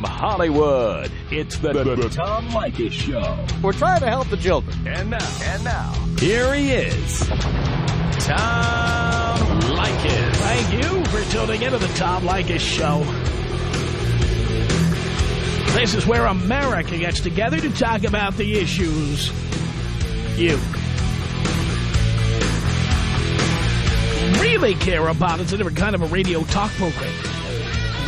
From Hollywood, it's the, the, the Tom Leykis Show. We're trying to help the children. And now, and now, here he is, Tom Leykis. Thank you for tuning into the Tom Leykis Show. This is where America gets together to talk about the issues you really care about. It's a different kind of a radio talk program.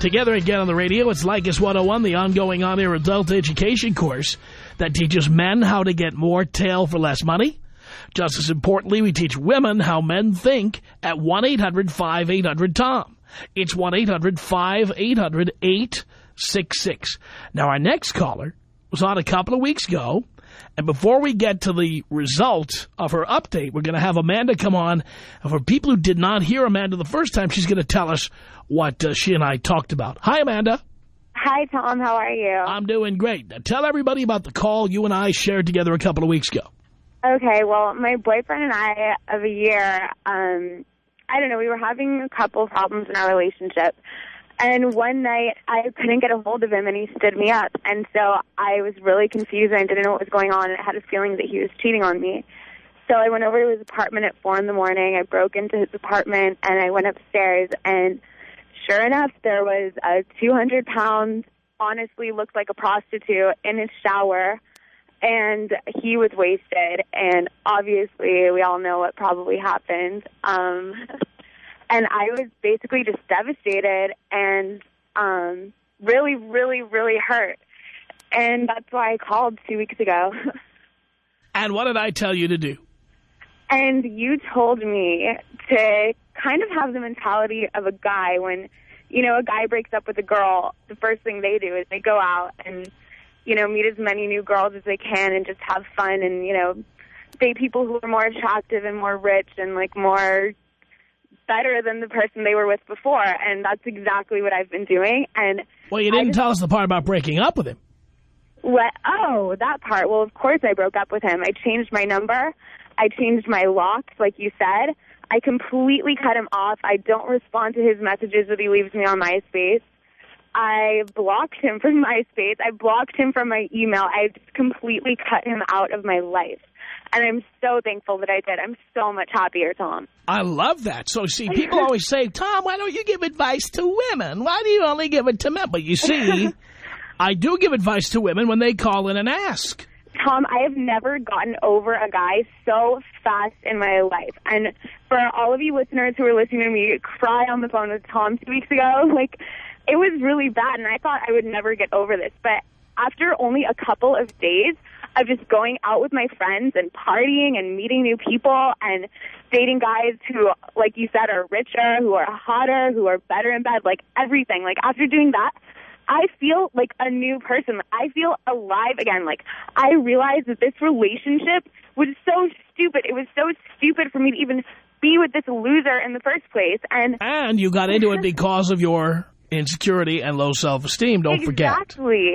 together again on the radio. It's Leykis 101, the ongoing on-air adult education course that teaches men how to get more tail for less money. Just as importantly, we teach women how men think at 1-800-5800-TOM. It's 1-800-5800-866. Now, our next caller was on a couple of weeks ago, and before we get to the result of her update, we're going to have Amanda come on. And for people who did not hear Amanda the first time, she's going to tell us what uh, she and I talked about. Hi, Amanda. Hi, Tom. How are you? I'm doing great. Now, tell everybody about the call you and I shared together a couple of weeks ago. Okay, well, my boyfriend and I of a year, um, I don't know, we were having a couple of problems in our relationship. And one night I couldn't get a hold of him and he stood me up. And so I was really confused and I didn't know what was going on. And I had a feeling that he was cheating on me. So I went over to his apartment at 4 in the morning. I broke into his apartment and I went upstairs. And sure enough, there was a 200 pound, honestly looked like a prostitute in his shower. And he was wasted. And obviously, we all know what probably happened. Um, and I was basically just devastated and um, really, really, really hurt. And that's why I called two weeks ago. and what did I tell you to do? And you told me to kind of have the mentality of a guy when, you know, a guy breaks up with a girl, the first thing they do is they go out and, you know, meet as many new girls as they can and just have fun and, you know, date people who are more attractive and more rich and, like, more better than the person they were with before, and that's exactly what I've been doing. And Well, you didn't just, tell us the part about breaking up with him. What? Oh, that part. Well, of course I broke up with him. I changed my number. I changed my locks, like you said. I completely cut him off. I don't respond to his messages that he leaves me on MySpace. I blocked him from MySpace. I blocked him from my email. I just completely cut him out of my life. And I'm so thankful that I did. I'm so much happier, Tom. I love that. So, see, people always say, Tom, why don't you give advice to women? Why do you only give it to men? But you see, I do give advice to women when they call in and ask. Tom, I have never gotten over a guy so fast in my life. And for all of you listeners who are listening to me cry on the phone with Tom two weeks ago, like, it was really bad. And I thought I would never get over this. But after only a couple of days, of just going out with my friends and partying and meeting new people and dating guys who, like you said, are richer, who are hotter, who are better in bed, like everything. Like after doing that, I feel like a new person. I feel alive again. Like I realized that this relationship was so stupid. It was so stupid for me to even be with this loser in the first place. And and you got into it because of your insecurity and low self-esteem. Don't exactly. forget. Exactly.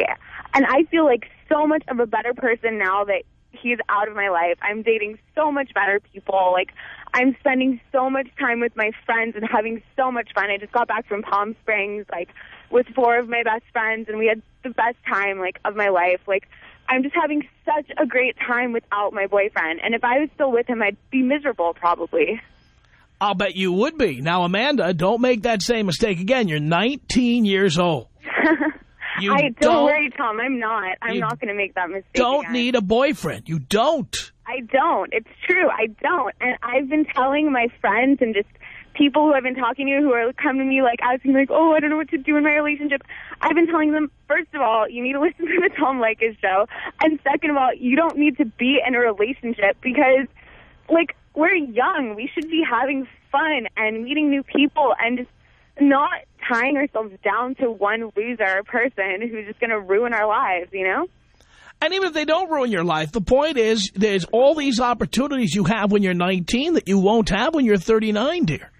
And I feel like so much of a better person now that he's out of my life. I'm dating so much better people. Like, I'm spending so much time with my friends and having so much fun. I just got back from Palm Springs, like, with four of my best friends, and we had the best time, like, of my life. Like, I'm just having such a great time without my boyfriend. And if I was still with him, I'd be miserable, probably. I'll bet you would be. Now, Amanda, don't make that same mistake again. You're 19 years old. You I don't, don't, worry, Tom. I'm not. I'm not going to make that mistake. Don't again. need a boyfriend. You don't. I don't. It's true. I don't. And I've been telling my friends and just people who I've been talking to who are coming to me like asking like, oh, I don't know what to do in my relationship. I've been telling them, first of all, you need to listen to the Tom Leykis show. And second of all, you don't need to be in a relationship because, like, we're young. We should be having fun and meeting new people and just not tying ourselves down to one loser person who's just going to ruin our lives, you know? And even if they don't ruin your life, the point is there's all these opportunities you have when you're 19 that you won't have when you're 39, dear.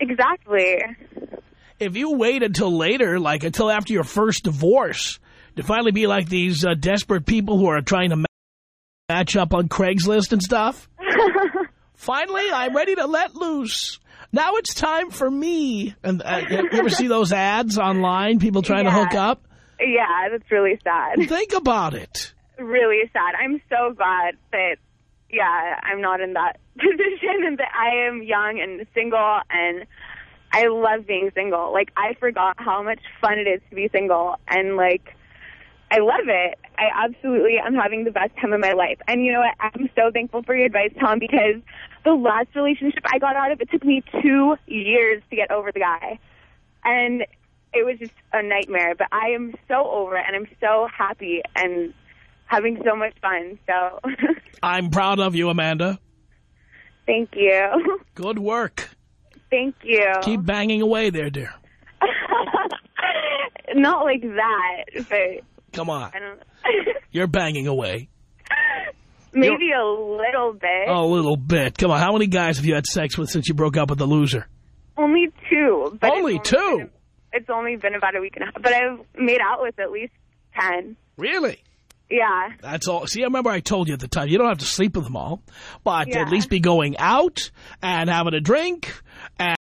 Exactly. If you wait until later, like until after your first divorce, to finally be like these uh, desperate people who are trying to match up on Craigslist and stuff, finally I'm ready to let loose. Now it's time for me. And uh, you ever see those ads online, people trying Yeah. to hook up? Yeah, that's really sad. Think about it. Really sad. I'm so glad that, yeah, I'm not in that position and that I am young and single and I love being single. Like, I forgot how much fun it is to be single and, like, I love it. I absolutely am having the best time of my life. And you know what? I'm so thankful for your advice, Tom, because the last relationship I got out of, it took me two years to get over the guy. And it was just a nightmare. But I am so over it, and I'm so happy and having so much fun. So I'm proud of you, Amanda. thank you. Good work. Thank you. Keep banging away there, dear. Not like that, but Come on. I don't You're banging away. Maybe a little bit. A little bit. Come on. How many guys have you had sex with since you broke up with the loser? Only two. Only it's two? Been, it's only been about a week and a half. But I've made out with at least ten. Really? Yeah. That's all. See, I remember I told you at the time, you don't have to sleep with them all, but Yeah. at least be going out and having a drink and,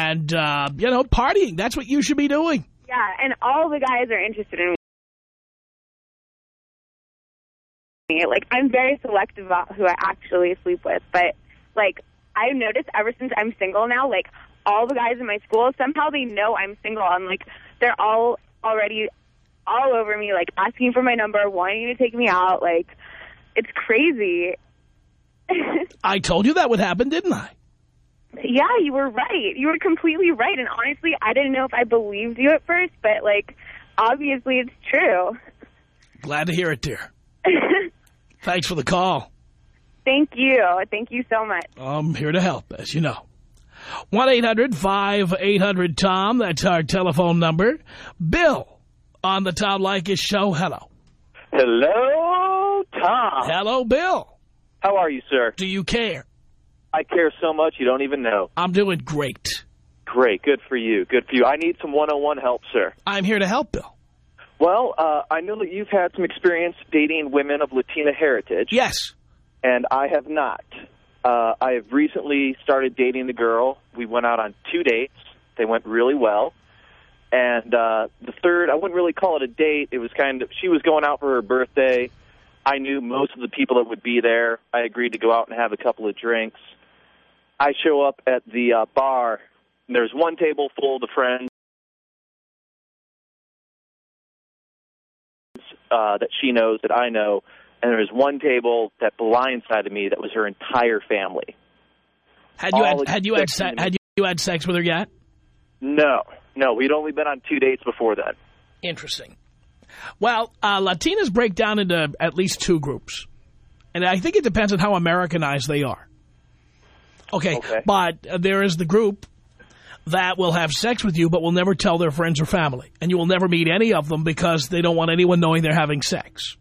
and uh, you know, partying. That's what you should be doing. Yeah, and all the guys are interested in me. Like, I'm very selective about who I actually sleep with. But, like, I've noticed ever since I'm single now, like, all the guys in my school, somehow they know I'm single. And, like, they're all already all over me, like, asking for my number, wanting to take me out. Like, it's crazy. I told you that would happen, didn't I? Yeah, you were right. You were completely right. And honestly, I didn't know if I believed you at first, but, like, obviously it's true. Glad to hear it, dear. Thanks for the call. Thank you. Thank you so much. I'm here to help, as you know. 1-800-5800-TOM. That's our telephone number. Bill on the Tom Leykis show. Hello. Hello, Tom. Hello, Bill. How are you, sir? Do you care? I care so much you don't even know. I'm doing great. Great. Good for you. Good for you. I need some one-on-one help, sir. I'm here to help, Bill. Well, uh, I know that you've had some experience dating women of Latina heritage, Yes. and I have not. Uh, I have recently started dating the girl. We went out on two dates. They went really well. And uh, the third, I wouldn't really call it a date. It was kind of, she was going out for her birthday. I knew most of the people that would be there. I agreed to go out and have a couple of drinks. I show up at the uh, bar, and there's one table full of the friends uh, that she knows that I know, and there was one table that blindsided me that was her entire family. Had you had, had you had se had you, you had sex with her yet? No, no, we'd only been on two dates before that. Interesting. Well, uh, Latinas break down into at least two groups. And I think it depends on how Americanized they are. Okay, Okay. but uh, there is the group that will have sex with you but will never tell their friends or family. And you will never meet any of them because they don't want anyone knowing they're having sex.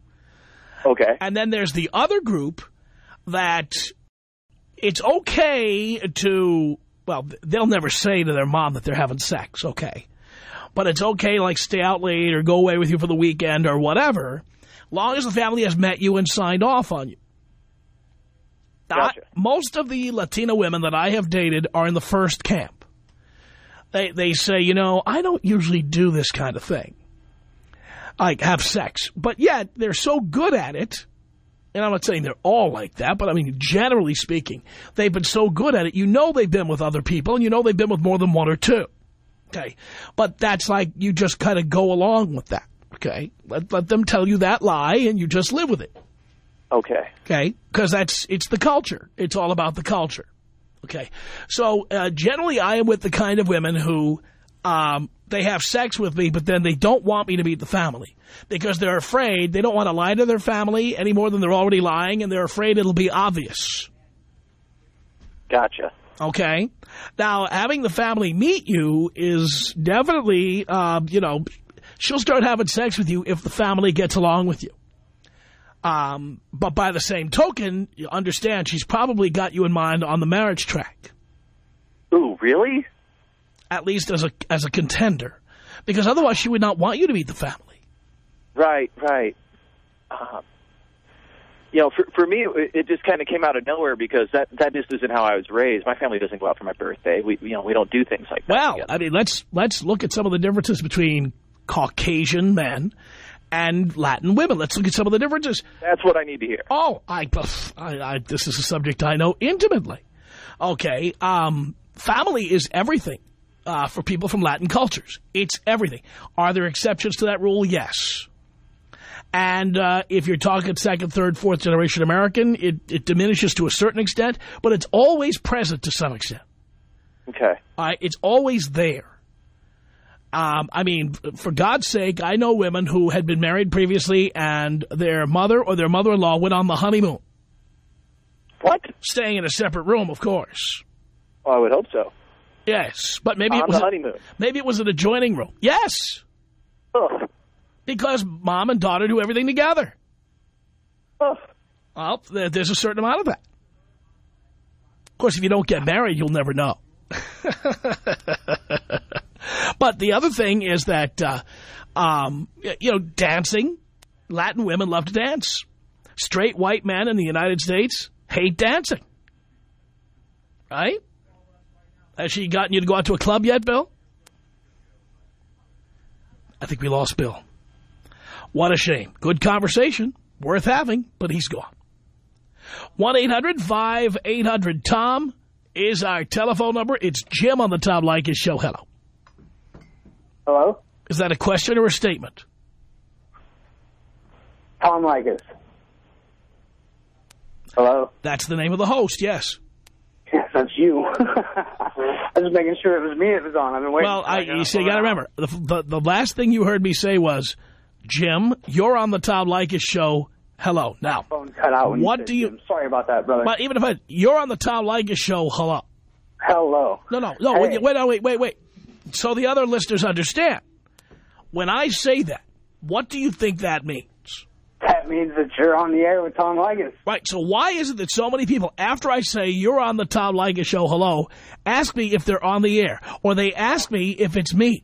Okay. And then there's the other group that it's okay to, well, they'll never say to their mom that they're having sex, okay. But it's okay, like, stay out late or go away with you for the weekend or whatever, long as the family has met you and signed off on you. Gotcha. I- most of the Latina women that I have dated are in the first camp. They, they say, you know, I don't usually do this kind of thing. Like, have sex. But yet, they're so good at it and I'm not saying they're all like that, but I mean, generally speaking, they've been so good at it. You know they've been with other people, and you know they've been with more than one or two. Okay? But that's like, you just kind of go along with that. Okay? Let, let them tell you that lie, and you just live with it. Okay. Okay? Because that's, it's the culture. It's all about the culture. Okay? So, uh, generally, I am with the kind of women who, um, they have sex with me, but then they don't want me to meet the family because they're afraid they don't want to lie to their family any more than they're already lying, and they're afraid it'll be obvious. Gotcha. Okay? Now, having the family meet you is definitely, uh, you know, She'll start having sex with you if the family gets along with you. Um, but by the same token, you understand she's probably got you in mind on the marriage track. Ooh, really? At least as a as a contender. Because otherwise she would not want you to meet the family. Right, right. Uh, you know, for for me, it, it just kind of came out of nowhere because that that just isn't how I was raised. My family doesn't go out for my birthday. We you know we don't do things like that. Well, together. I mean, let's let's look at some of the differences between Caucasian men and Latin women. Let's look at some of the differences. that's what I need to hear. Oh, I, I, I this is a subject I know intimately. Okay, um, family is everything uh, for people from Latin cultures. It's everything. Are there exceptions to that rule? Yes. And uh, if you're talking second, third, fourth generation American, it, it diminishes to a certain extent, but it's always present to some extent. Okay. All right, it's always there. Um, I mean, for God's sake, I know women who had been married previously and their mother or their mother-in-law went on the honeymoon. What? Staying in a separate room, of course. Well, I would hope so. Yes, but maybe On it was the honeymoon. maybe it was an adjoining room. Yes, Ugh. because mom and daughter do everything together. Ugh. Well, there's a certain amount of that. Of course, if you don't get married, you'll never know. but the other thing is that, uh, um, you know, dancing, Latin women love to dance. Straight white men in the United States hate dancing. Right? Has she gotten you to go out to a club yet, Bill? I think we lost Bill. What a shame. Good conversation. Worth having, but he's gone. 1-800-5800-TOM is our telephone number. It's Jim on the Tom Leykis show. Hello. Hello? Is that a question or a statement? Tom Leykis. Hello? That's the name of the host, yes. Yes, that's you. I was just making sure it was me it was on. I've been waiting. Well, I, you see, you got to remember, the, the, the last thing you heard me say was, Jim, you're on the Tom Leykis show. Hello. Now, Phone cut out. What do you-. Sorry about that, brother. but even if I, you're on the Tom Leykis show, hello. Hello. No, no, no, Hey. wait, wait, wait, wait, wait. So the other listeners understand. When I say that, what do you think that means? That means that you're on the air with Tom Leykis. Right, so why is it that so many people, after I say you're on the Tom Leykis show, hello, ask me if they're on the air, or they ask me if it's me.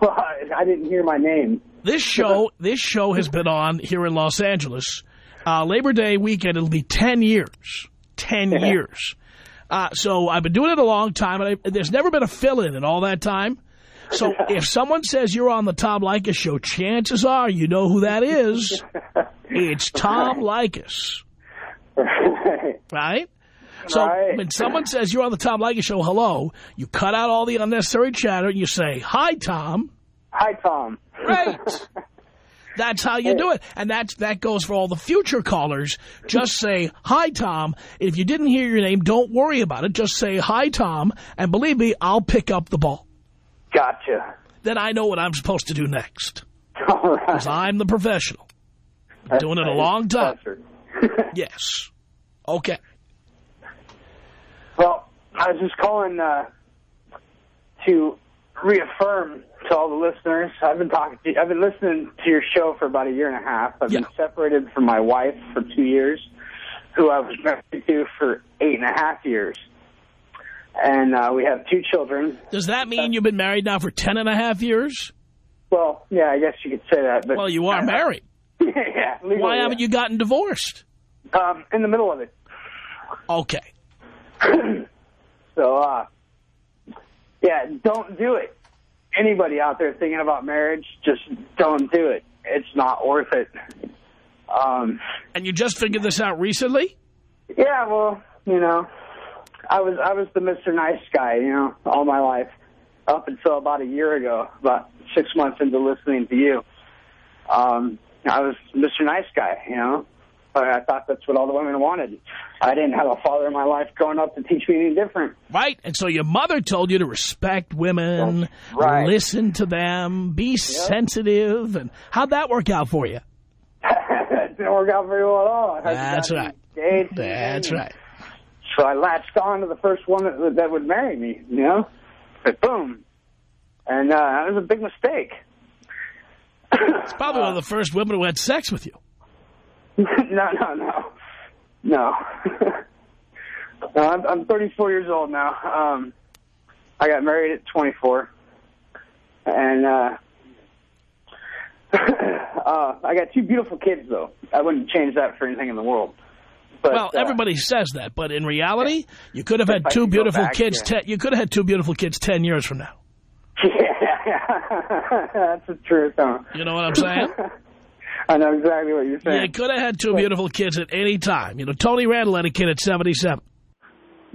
Well, I, I didn't hear my name. This show, this show has been on here in Los Angeles. Uh, Labor Day weekend, it'll be 10 years. 10 years. Uh, so I've been doing it a long time, and I, there's never been a fill-in in all that time. So if someone says you're on the Tom Leykis show, chances are you know who that is. It's Tom Leykis. right? So Right. when someone says you're on the Tom Leykis show, hello, you cut out all the unnecessary chatter and you say, hi, Tom. Hi, Tom. Right. That's how you do it. And that's, that goes for all the future callers. Just say, hi, Tom. If you didn't hear your name, don't worry about it. Just say, hi, Tom. And believe me, I'll pick up the ball. Gotcha. Then I know what I'm supposed to do next. All right. 'Cause I'm the professional. Doing it a long time. Yes. Okay. well, I was just calling uh, to reaffirm to all the listeners. I've been talking to you I've been listening to your show for about a year and a half. I've been separated from my wife for two years, who I was married to for eight and a half years. And uh, we have two children. Does that mean you've been married now for ten and a half years? Well, yeah, I guess you could say that. But Well, you are married. yeah. Legally, Why haven't you gotten divorced? Um, in the middle of it. Okay. So, uh, yeah, don't do it. Anybody out there thinking about marriage, just don't do it. It's not worth it. Um, And you just figured this out recently? yeah, well, you know, I was I was the Mr. Nice guy, you know, all my life up until about a year ago, about six months into listening to you. Um, I was Mr. Nice guy, you know. I thought that's what all the women wanted. I didn't have a father in my life growing up to teach me any different. Right. And so your mother told you to respect women, Right. listen to them, be sensitive. And how'd that work out for you? it didn't work out very well at all. That's right. That's and- right. So I latched on to the first one that, that would marry me, you know? But boom. And uh, that was a big mistake. It's probably one of the first women who had sex with you. no, no, no, no. no I'm, I'm 34 years old now. Um, I got married at 24, and uh, uh, I got two beautiful kids. Though I wouldn't change that for anything in the world. But, well, uh, everybody says that, but in reality, you could have had two beautiful back, kids. yeah. Ten, you could have had two beautiful kids ten years from now. Yeah, that's the truth. Huh? You know what I'm saying? I know exactly what you're saying. you could have had two beautiful kids at any time. You know, Tony Randall had a kid at 77.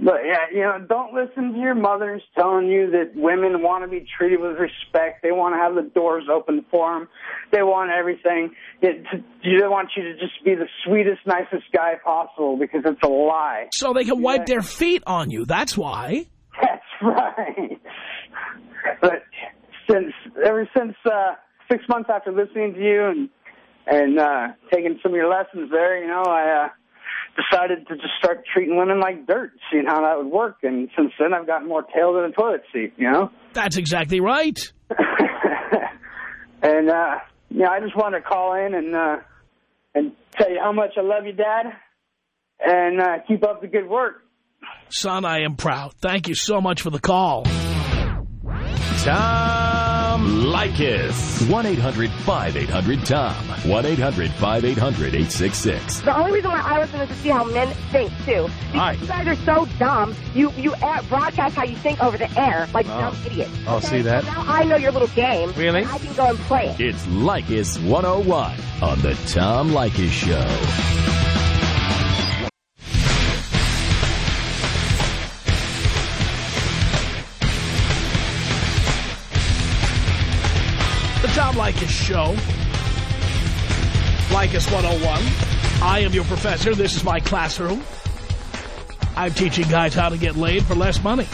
But yeah, you know, don't listen to your mothers telling you that women want to be treated with respect. They want to have the doors open for them. They want everything. It, they want you to just be the sweetest, nicest guy possible because it's a lie. So they can wipe Yeah. their feet on you. That's why. That's right. But since ever since uh, six months after listening to you and and uh, taking some of your lessons there, you know, I uh, decided to just start treating women like dirt, seeing how that would work. And since then, I've gotten more tail than a toilet seat, you know. That's exactly right. and uh, you know, I just wanted to call in and uh, and tell you how much I love you, Dad, and uh, keep up the good work. Son, I am proud. Thank you so much for the call. Tom Leykis. 1-800-5800-TOM. 1-800-5800-866. The only reason why I listen is to see how men think too. Because right. You guys are so dumb. You you air, broadcast how you think over the air like oh. dumb idiots. Oh, Okay? see that? So now I know your little game. Really? I can go and play it. It's Leykis 101 on the Tom Leykis Show. The Tom Leykis Show. Leykis 101. I am your professor. This is my classroom. I'm teaching guys how to get laid for less money.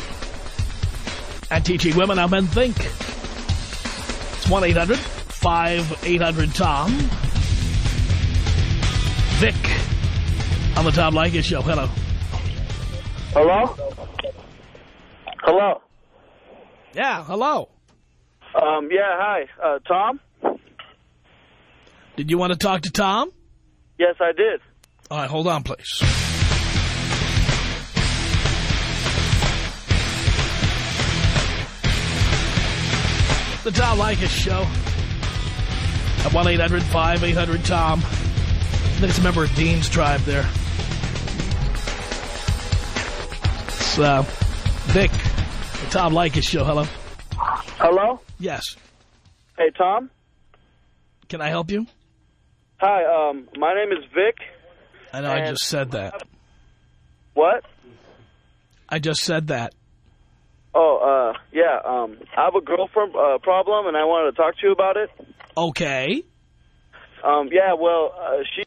And teaching women how men think. It's 1-800-5800-TOM. Vic on the Tom Leykis Show. Hello. Hello? Hello? Yeah, hello. Um, yeah, hi. Uh, Tom? Did you want to talk to Tom? Yes, I did. All right, hold on, please. The Tom Leykis Show. At 1-800-5800-TOM. I think it's a member of Dean's Tribe there. It's, uh, Vic. The Tom Leykis Show. Hello? Hello? Yes. Hey, Tom? Can I help you? Hi, um, my name is Vic. I know I just said that. What? I just said that. Oh, uh, yeah, um, I have a girlfriend uh, problem, and I wanted to talk to you about it. Okay. Um, yeah, well, uh, she...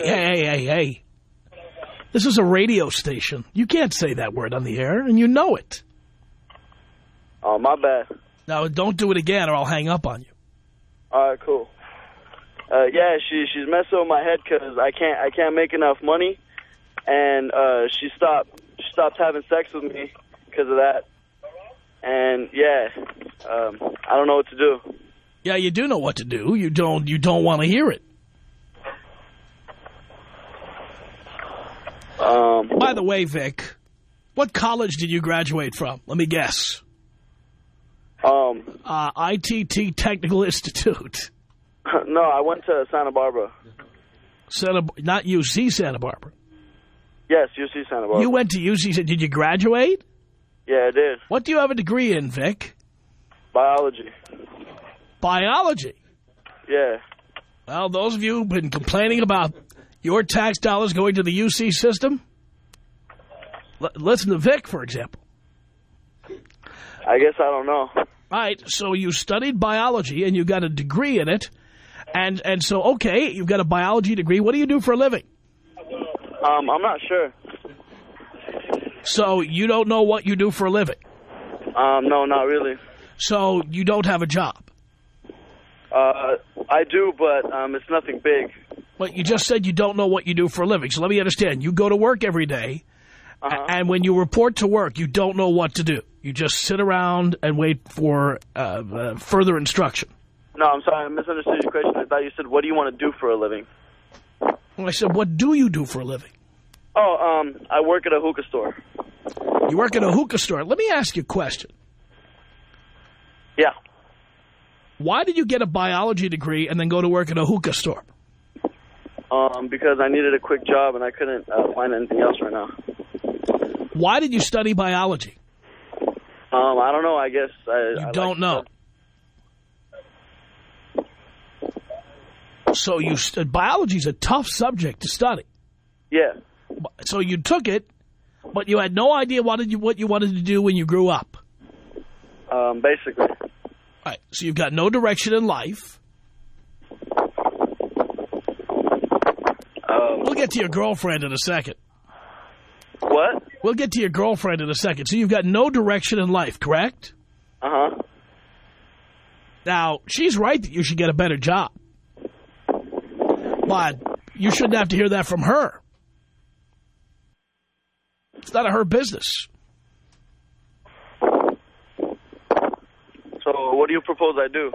Hey, hey, hey, hey. This is a radio station. You can't say that word on the air, and you know it. Oh, my bad. Now, don't do it again, or I'll hang up on you. All right, cool. Uh, yeah, she she's messing with my head because I can't I can't make enough money, and uh, she stopped she stopped having sex with me because of that. And yeah, um, I don't know what to do. Yeah, you do know what to do. You don't. You don't want to hear it. Um, By the way, Vic, what college did you graduate from? Let me guess. Um, Uh, ITT Technical Institute. no, I went to Santa Barbara. Santa, not UC Santa Barbara. Yes, UC Santa Barbara. You went to UC. Santa. Did you graduate? Yeah, I did. What do you have a degree in, Vic? Biology. Biology. Yeah. Well, those of you who've been complaining about your tax dollars going to the UC system, listen to Vic, for example. I guess I don't know. All right, so you studied biology and you got a degree in it. And and so, okay, you've got a biology degree. What do you do for a living? Um, I'm not sure. So you don't know what you do for a living. Um, no, not really. So you don't have a job. Uh, I do, but um, it's nothing big. But you just said you don't know what you do for a living. So let me understand. You go to work every day, Uh-huh. and when you report to work, you don't know what to do. You just sit around and wait for uh, uh, further instruction. No, I'm sorry, I misunderstood your question. I thought you said, what do you want to do for a living? Well, I said, what do you do for a living? Oh, um, I work at a hookah store. You work at a hookah store. Let me ask you a question. Yeah. Why did you get a biology degree and then go to work at a hookah store? Um, because I needed a quick job and I couldn't uh, find anything else right now. Why did you study biology? Um, I don't know. I guess I. You I don't like know. So you st biology's a tough subject to study. Yeah. So you took it, but you had no idea what did you what you wanted to do when you grew up. Um, basically. Right. So you've got no direction in life. Um, We'll get to your girlfriend in a second. what? We'll get to your girlfriend in a second. So you've got no direction in life, correct? Uh huh. Now, she's right that you should get a better job. But you shouldn't have to hear that from her. It's none of her business. So, what do you propose I do?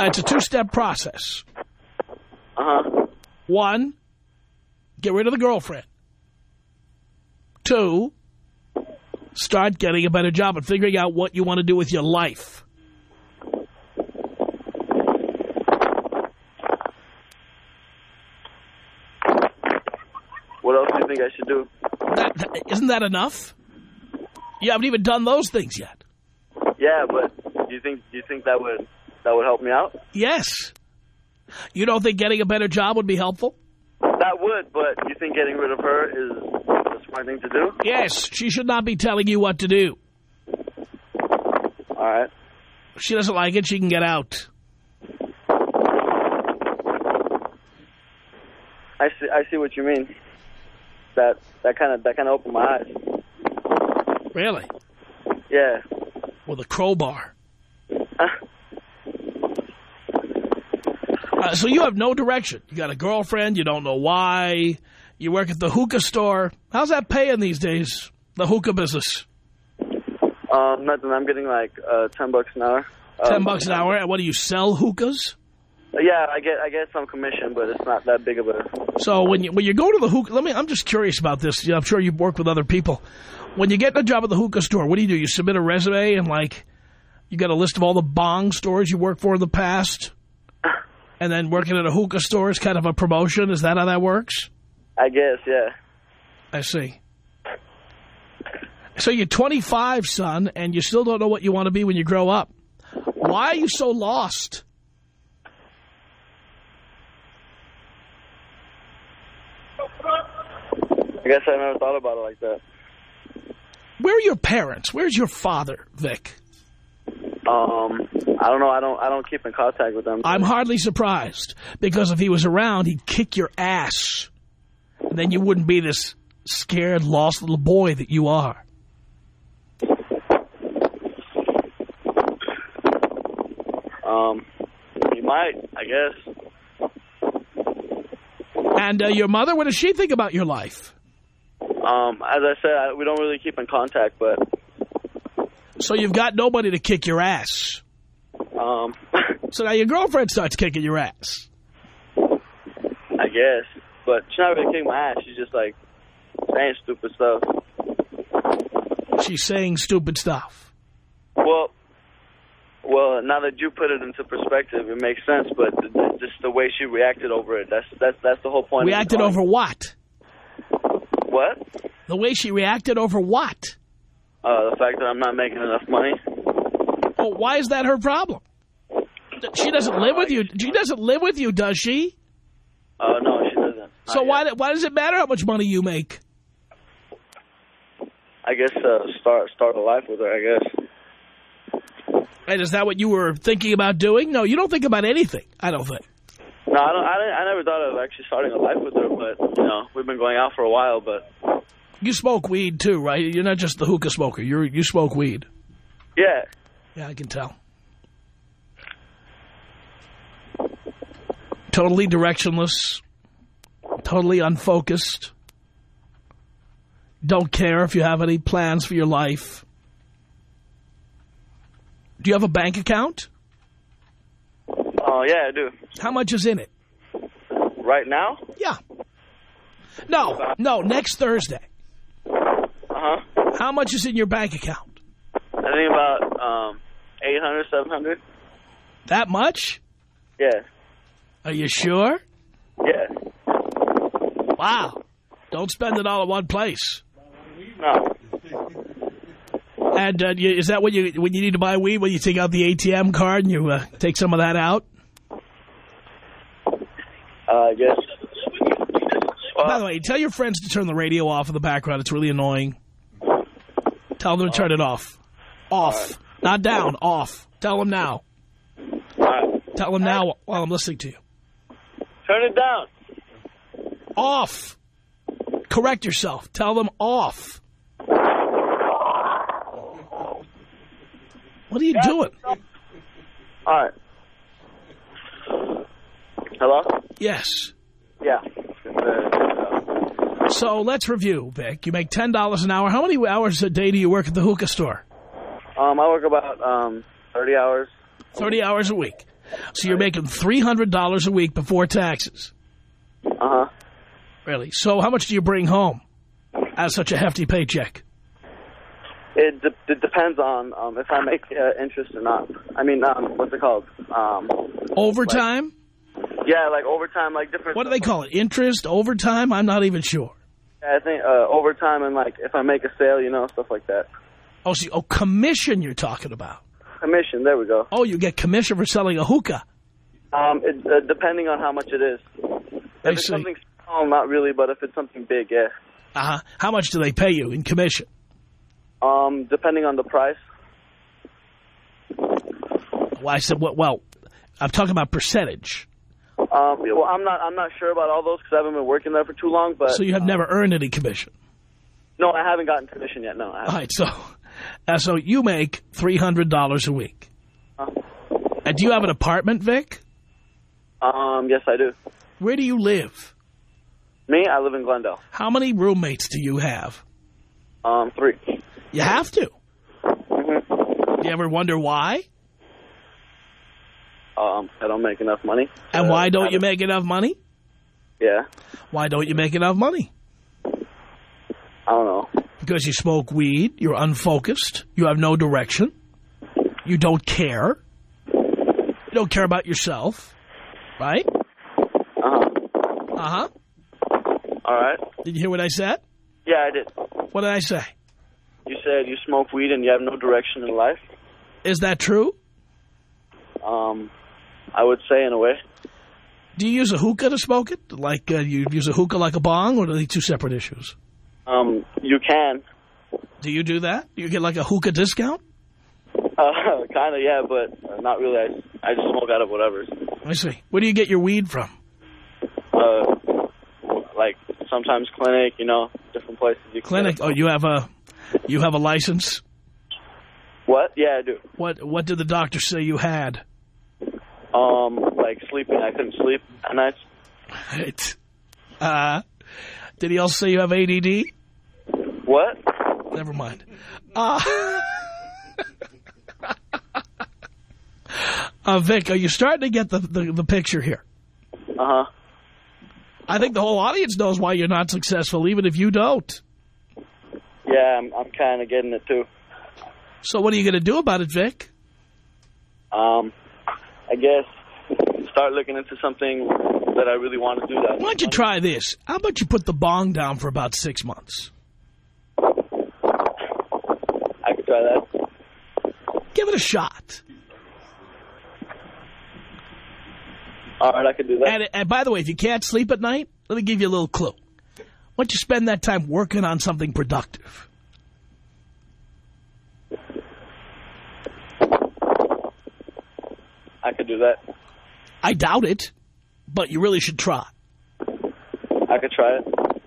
Uh, It's a two-step process. Uh huh. One, get rid of the girlfriend. Two, start getting a better job and figuring out what you want to do with your life. What else do you think I should do? That, that, isn't that enough? You haven't even done those things yet. Yeah, but do you think do you think that would that would help me out? Yes. You don't think getting a better job would be helpful? That would, but you think getting rid of her is thing to do? Yes. She should not be telling you what to do. All right. If she doesn't like it, she can get out. I see. I see what you mean. That that kind of that kind of opened my eyes. Really? Yeah. With a crowbar. Uh, so you have no direction. You got a girlfriend. You don't know why. You work at the hookah store. How's that paying these days? The hookah business. Um, nothing. I'm getting like uh, ten bucks an hour. Ten Um, bucks an hour. And what do you sell hookahs? Yeah, I get I get some commission, but it's not that big of a. So when you when you go to the hookah, let me. I'm just curious about this. I'm sure you work with other people. When you get a job at the hookah store, what do you do? You submit a resume and like, you got a list of all the bong stores you worked for in the past, and then working at a hookah store is kind of a promotion. Is that how that works? I guess, yeah. I see. So you're 25, son, and you still don't know what you want to be when you grow up. Why are you so lost? I guess I never thought about it like that. Where are your parents? Where's your father, Vic? Um, I don't know. I don't. I don't keep in contact with them. I'm hardly surprised, because if he was around, he'd kick your ass. And then you wouldn't be this scared, lost little boy that you are. Um, you might. I guess. And uh, your mother, what does she think about your life? Um, as I said, I, we don't really keep in contact, but So you've got nobody to kick your ass. um, So now your girlfriend starts kicking your ass. I guess. But she's not really kicking my ass. She's just like saying stupid stuff. She's saying stupid stuff. Well, well, now that you put it into perspective, it makes sense. But th- th- just the way she reacted over it, that's that's that's the whole point. Reacted over what? what? The way she reacted over what? Uh, the fact that I'm not making enough money. Well, why is that her problem? She doesn't live with you. She doesn't live with you, does she? Uh, no, she doesn't. Not So why why does it matter how much money you make? I guess uh, start start a life with her. I guess. And is that what you were thinking about doing? No, you don't think about anything. I don't think. No, I don't. I, didn't- I never thought of actually starting a life with her, but you know, we've been going out for a while. But You smoke weed too, right? You're not just the hookah smoker. You you smoke weed. yeah, Yeah, I can tell. Totally directionless. Totally unfocused. Don't care if you have any plans for your life. Do you have a bank account? Oh, yeah, I do. How much is in it? Right now? Yeah. No, no, next Thursday. Uh-huh. How much is in your bank account? I think about um, 800, 700. That much? Yeah. Are you sure? Wow. Don't spend it all at one place. No. And uh, is that when you when you need to buy weed, when you take out the ATM card and you uh, take some of that out? Uh, yes. By the way, tell your friends to turn the radio off in the background. It's really annoying. Tell them to turn it off. Off. Not down. Off. Tell them now. Right. Tell them now while I'm listening to you. Turn it down. Off. Correct yourself. Tell them off. What are you doing? All right. Hello? Yes. Yeah. So let's review, Vic. You make $10 an hour. How many hours a day do you work at the hookah store? Um, I work about um 30 hours. 30 hours a week. So you're making $300 a week before taxes. Uh-huh. Really? So how much do you bring home as such a hefty paycheck? It, de it depends on um, if I make uh, interest or not. I mean, um, what's it called? Um, Overtime? yeah, like overtime, like different. What do they call it? Interest? Overtime? I'm not even sure. I think uh, overtime and like if I make a sale, you know, stuff like that. Oh, see, oh, commission you're talking about. Commission. There we go. Oh, you get commission for selling a hookah. Um, it, uh, depending on how much it is. If I it's see. something small, not really, but if it's something big, yeah. Uh-huh. How much do they pay you in commission? Um, depending on the price. Well, I said, well, well I'm talking about percentage. Um, well, I'm not. I'm not sure about all those because I haven't been working there for too long. But So you have never earned any commission. no, I haven't gotten commission yet. No. I All right, so uh, so you make $300 a week. Uh, And do you have an apartment, Vic? Um, yes, I do. Where do you live? Me, I live in Glendale. How many roommates do you have? Um, three. You have to. hmm You ever wonder why? Um, I don't make enough money. And Uh, why don't you make enough money? Yeah, Why don't you make enough money? I don't know. Because you smoke weed, you're unfocused, you have no direction, you don't care, you don't care about yourself, right? Uh huh. Uh-huh. All right. Did you hear what I said? Yeah, I did. What did I say? You said you smoke weed and you have no direction in life. Is that true? Um, I would say in a way. Do you use a hookah to smoke it? Like uh, you use a hookah like a bong, or are they two separate issues? Um, you can. Do you do that? Do you get like a hookah discount? Uh, kind of, yeah, but uh, not really. I, I just smoke out of whatever. I see. Where do you get your weed from? Uh, sometimes clinic, you know, different places. You Clinic. Oh, you have a you have a license. What? Yeah, I do. What What did the doctor say you had? Um, like sleeping. I couldn't sleep at nights. Right. Uh, did he also say you have ADD? What? Never mind. Uh, uh, Vic, are you starting to get the, the, the picture here? Uh huh. I think the whole audience knows why you're not successful, even if you don't. Yeah, I'm, I'm kind of getting it too. So what are you going to do about it, Vic? Um, I guess start looking into something that I really want to do. That Why don't you try this? How about you put the bong down for about six months? I could try that. Give it a shot. All right, I could do that. And, and by the way, if you can't sleep at night, let me give you a little clue. Why don't you spend that time working on something productive? I could do that. I doubt it, but you really should try. I could try it.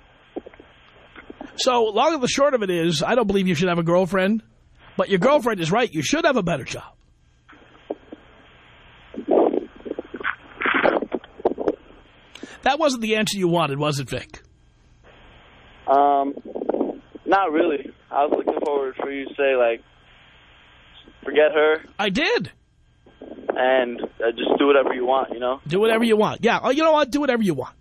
So, long and the short of it is, I don't believe you should have a girlfriend, but your girlfriend is right. You should have a better job. That wasn't the answer you wanted, was it, Vic? Um, not really. I was looking forward for you to say like, forget her. I did. and uh, just do whatever you want, you know? Do whatever you want. Yeah, oh, you know what? Do whatever you want.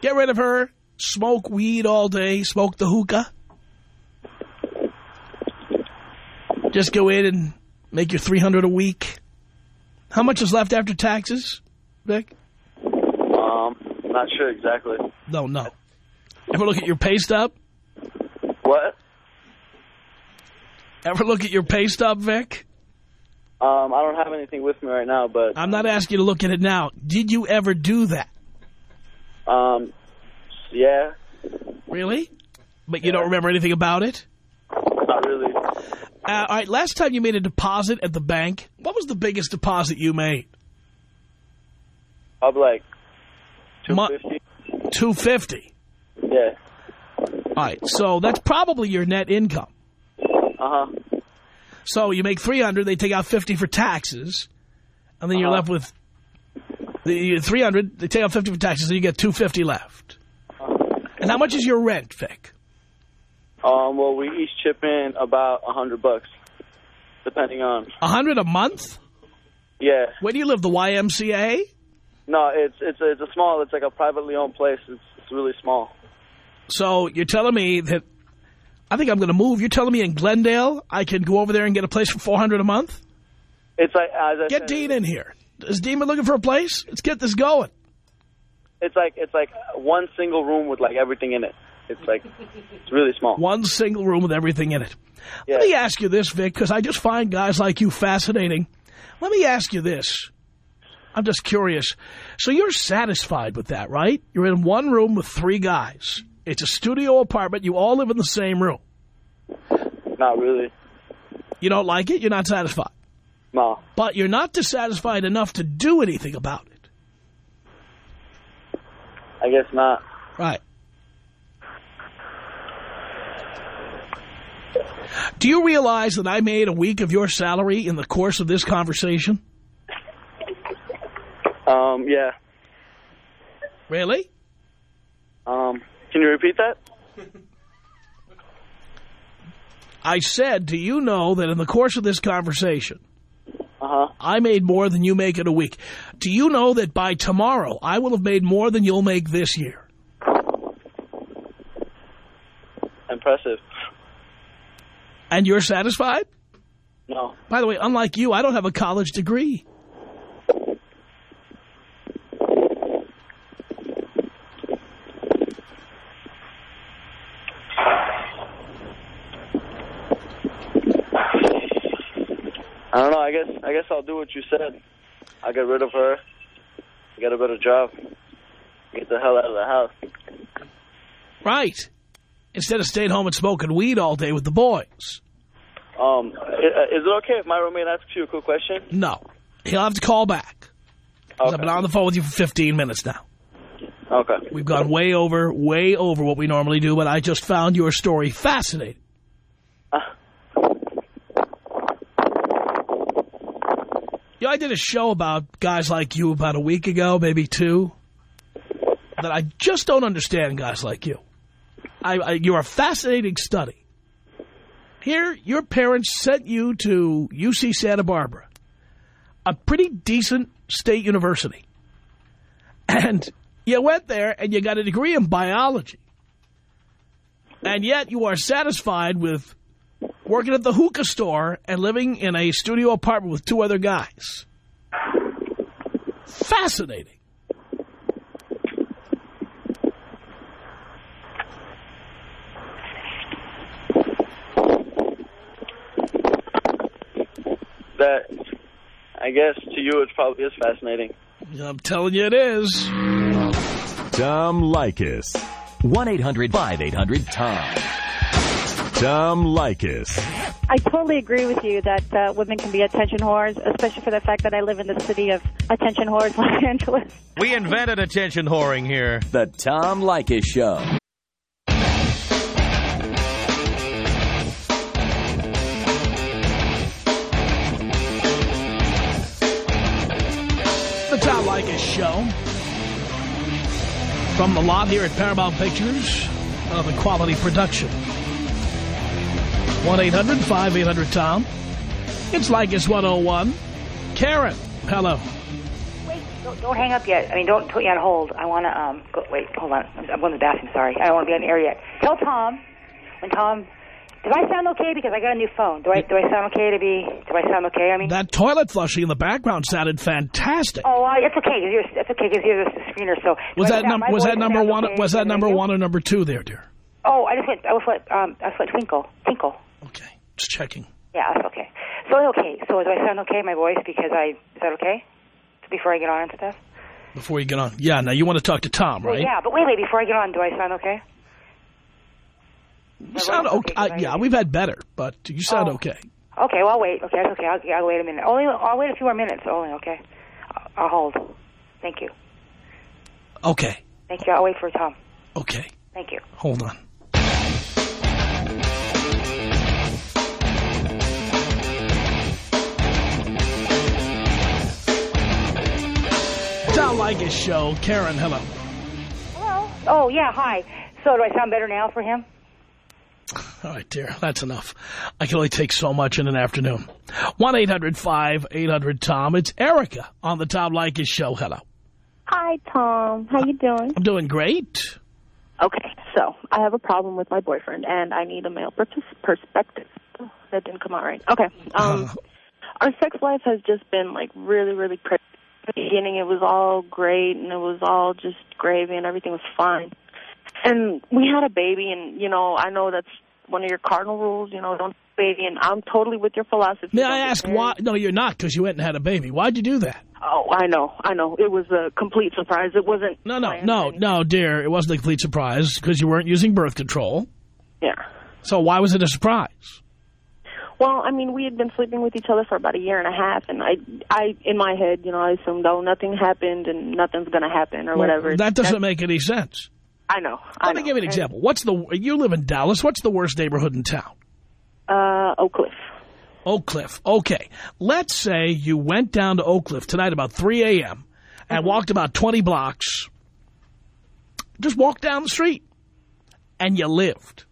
Get rid of her, smoke weed all day, smoke the hookah. Just go in and make your 300 a week. How much is left after taxes, Vic? Not sure exactly. No, no. Ever look at your pay stub? What? Ever look at your pay stub, Vic? Um, I don't have anything with me right now, but I'm not asking you to look at it now. Did you ever do that? um, yeah, Really? But you don't remember anything about it? not really. Uh, all right, last time you made a deposit at the bank, what was the biggest deposit you made? I'll like two Mu- fifty. 250 Yeah. All right, so that's probably your net income. Uh huh. So you make 300, they take out 50 for taxes, and then you're Uh-huh. left with the 300, they take out 50 for taxes, and you get 250 left. And how much is your rent, Vic? Um, well, we each chip in about a hundred bucks, depending on. 100 a month? Yeah. Where do you live, the YMCA? No, it's it's a, it's a small. It's like a privately owned place. It's it's really small. So you're telling me that, I think I'm going to move. You're telling me in Glendale, I can go over there and get a place for 400 a month? It's like as I Get said, Dean in here. Is Dean looking for a place? Let's get this going. It's like it's like one single room with like everything in it. It's like it's really small. One single room with everything in it. Yeah. Let me ask you this, Vic, because I just find guys like you fascinating. Let me ask you this. I'm just curious. So you're satisfied with that, right? You're in one room with three guys. It's a studio apartment. You all live in the same room. Not really. You don't like it? You're not satisfied. No. But you're not dissatisfied enough to do anything about it. I guess not. Right. Do you realize that I made a week of your salary in the course of this conversation? Um. Yeah. Really? Um. Can you repeat that? I said, do you know that in the course of this conversation, Uh huh. I made more than you make in a week? Do you know that by tomorrow, I will have made more than you'll make this year? Impressive. And you're satisfied? No. By the way, unlike you, I don't have a college degree. I don't know. I guess I guess I'll do what you said. I get rid of her. Get a better job. Get the hell out of the house. Right. Instead of staying home and smoking weed all day with the boys. Um. Is it okay if my roommate asks you a quick question? No. He'll have to call back. Okay. I've been on the phone with you for 15 minutes now. Okay. We've gone way over, way over what we normally do, but I just found your story fascinating. You know, I did a show about guys like you about a week ago, maybe two, that I just don't understand guys like you. I, I, you're a fascinating study. Here, your parents sent you to UC Santa Barbara, a pretty decent state university. And you went there and you got a degree in biology. And yet you are satisfied with working at the hookah store and living in a studio apartment with two other guys. Fascinating. That I guess to you it probably is fascinating. I'm telling you it is. Tom Leykis. 1-800-5800-TOM. Tom Leykis. I totally agree with you that uh, women can be attention whores, especially for the fact that I live in the city of attention whores, Los Angeles. We invented attention whoring here. The Tom Leykis Show. The Tom Leykis Show. From the lot here at Paramount Pictures of a quality production. 1-800-5800-TOM. It's like it's 101. Karen Hello. Wait, don't, don't hang up yet. I mean, don't put me on hold. I want to, um, go, wait, hold on. I'm, I'm going to the bathroom, sorry. I don't want to be on the air yet. Tell Tom, when Tom, do I sound okay? Because I got a new phone. Do I, do I sound okay to be, do I sound okay? I mean, That toilet flushing in the background sounded fantastic. oh, uh, it's okay. You're, it's okay because you're the screener, so. Was that num was that number one? okay Was that number one or number two there, dear? Oh, I just went, I was what, um, I was what, Twinkle, Tinkle. Just checking. Yeah, that's okay. So, okay, so do I sound okay, my voice, because I, is that okay? Before I get on and stuff? Before you get on. Yeah, now you want to talk to Tom, Well, right? yeah, but wait, wait, before I get on, do I sound okay? You sound okay. Uh, yeah, we've had better, but you sound Oh. okay. Okay, well, I'll wait. Okay, that's okay. I'll, I'll wait a minute. Only, I'll wait a few more minutes only, okay? I'll, I'll hold. Thank you. Okay. Thank you. I'll wait for Tom. Okay. Thank you. Hold on. Tom Leykis show. Karen, hello. Hello? Oh, yeah, hi. So do I sound better now for him? All right, dear. That's enough. I can only take so much in an afternoon. 1-800-5800-TOM. It's Erica on the Tom Leykis show. Hello. Hi, Tom. How you doing? I'm doing great. Okay, so I have a problem with my boyfriend, and I need a male perspective. Oh, that didn't come out right. Okay. Um, Uh, our sex life has just been like really, really crazy. The beginning, it was all great, and it was all just gravy, and everything was fine. And we had a baby, and you know, I know that's one of your cardinal rules. You know, don't have a baby, and I'm totally with your philosophy. May I ask why? No, you're not, because you went and had a baby. Why'd you do that? Oh, I know, I know. It was a complete surprise. It wasn't. No, no, no, no, dear. It wasn't a complete surprise because you weren't using birth control. Yeah. So why was it a surprise? Well, I mean, we had been sleeping with each other for about a year and a half, and I, I, in my head, you know, I assumed, oh, nothing happened and nothing's going to happen or Well, whatever. That doesn't That's- make any sense. I know. I Let me give you an example. What's the you live in Dallas? What's the worst neighborhood in town? Uh, Oak Cliff. Oak Cliff. Okay. Let's say you went down to Oak Cliff tonight about 3 a.m. and Mm-hmm. walked about 20 blocks. Just walk down the street. And you lived.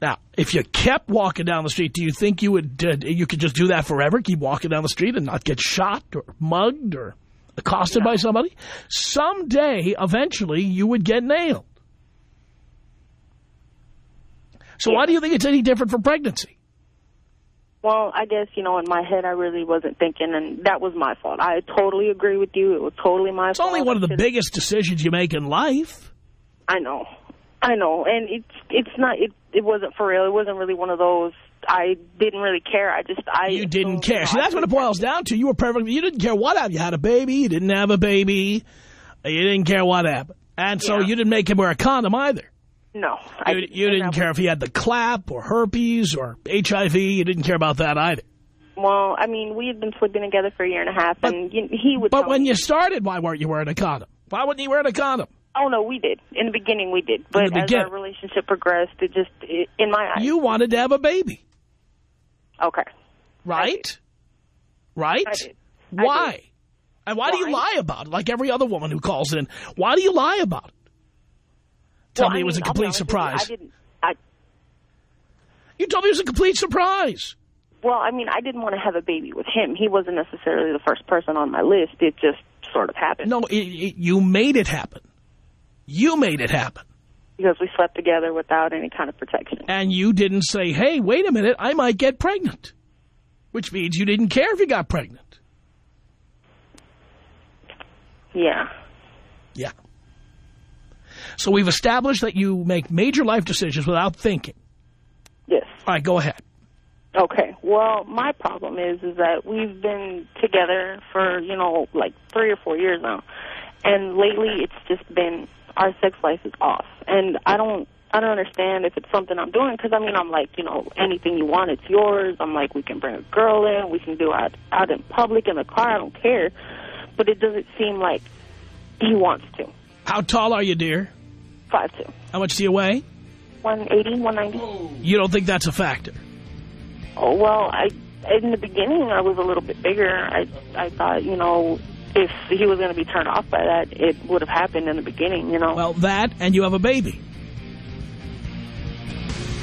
Now, if you kept walking down the street, do you think you would uh, you could just do that forever? Keep walking down the street and not get shot or mugged or accosted by somebody? Someday, eventually, you would get nailed. So why do you think it's any different for pregnancy? Well, I guess, you know, in my head, I really wasn't thinking, and that was my fault. I totally agree with you. It was totally my It's fault. It's only one of the biggest decisions you make in life. I know. I know. And it's, it's not, it, it wasn't for real. It wasn't really one of those, I didn't really care. I just, I. You didn't care. See, that's what it boils down to. You were perfect. You didn't care what happened. You had a baby. You didn't have a baby. You didn't care what happened. And so you didn't make him wear a condom either. No. I You, you didn't care if he had the clap or herpes or HIV. You didn't care about that either. Well, I mean, we had been sleeping together for a year and a half, and y- he would. But when me- you started, why weren't you wearing a condom? Why wouldn't you wear a condom? Oh no, we did. In the beginning, we did. But as our relationship progressed, it just, it, in my eyes. You wanted to have a baby, Okay. right? Right? I did. I Why? And why, do you lie about it? Like every other woman who calls in, why do you lie about it? Tell Well, me it was a complete surprise. I didn't. I You told me it was a complete surprise. well, I mean, I didn't want to have a baby with him. He wasn't necessarily the first person on my list. It just sort of happened. No, it, it, you made it happen. You made it happen. because we slept together without any kind of protection. And you didn't say, hey, wait a minute, I might get pregnant. Which means you didn't care if you got pregnant. Yeah. Yeah. So we've established that you make major life decisions without thinking. Yes. All right, go ahead. Okay. Well, my problem is is that we've been together for, you know, like 3 or 4 years now. And lately it's just been our sex life is off. And I don't I don't understand if it's something I'm doing because I mean I'm like, you know, anything you want it's yours. I'm like we can bring a girl in, we can do it out out in public in the car, I don't care. But it doesn't seem like he wants to. How tall are you, dear? Five two. How much do you weigh? 180, 190. You don't think that's a factor? Oh, well, I in the beginning I was a little bit bigger. I I thought, you know, if he was going to be turned off by that, it would have happened in the beginning, you know. Well, that and you have a baby.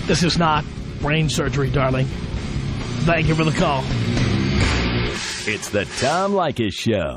This is not brain surgery, darling. Thank you for the call. It's the Tom Leykis Show.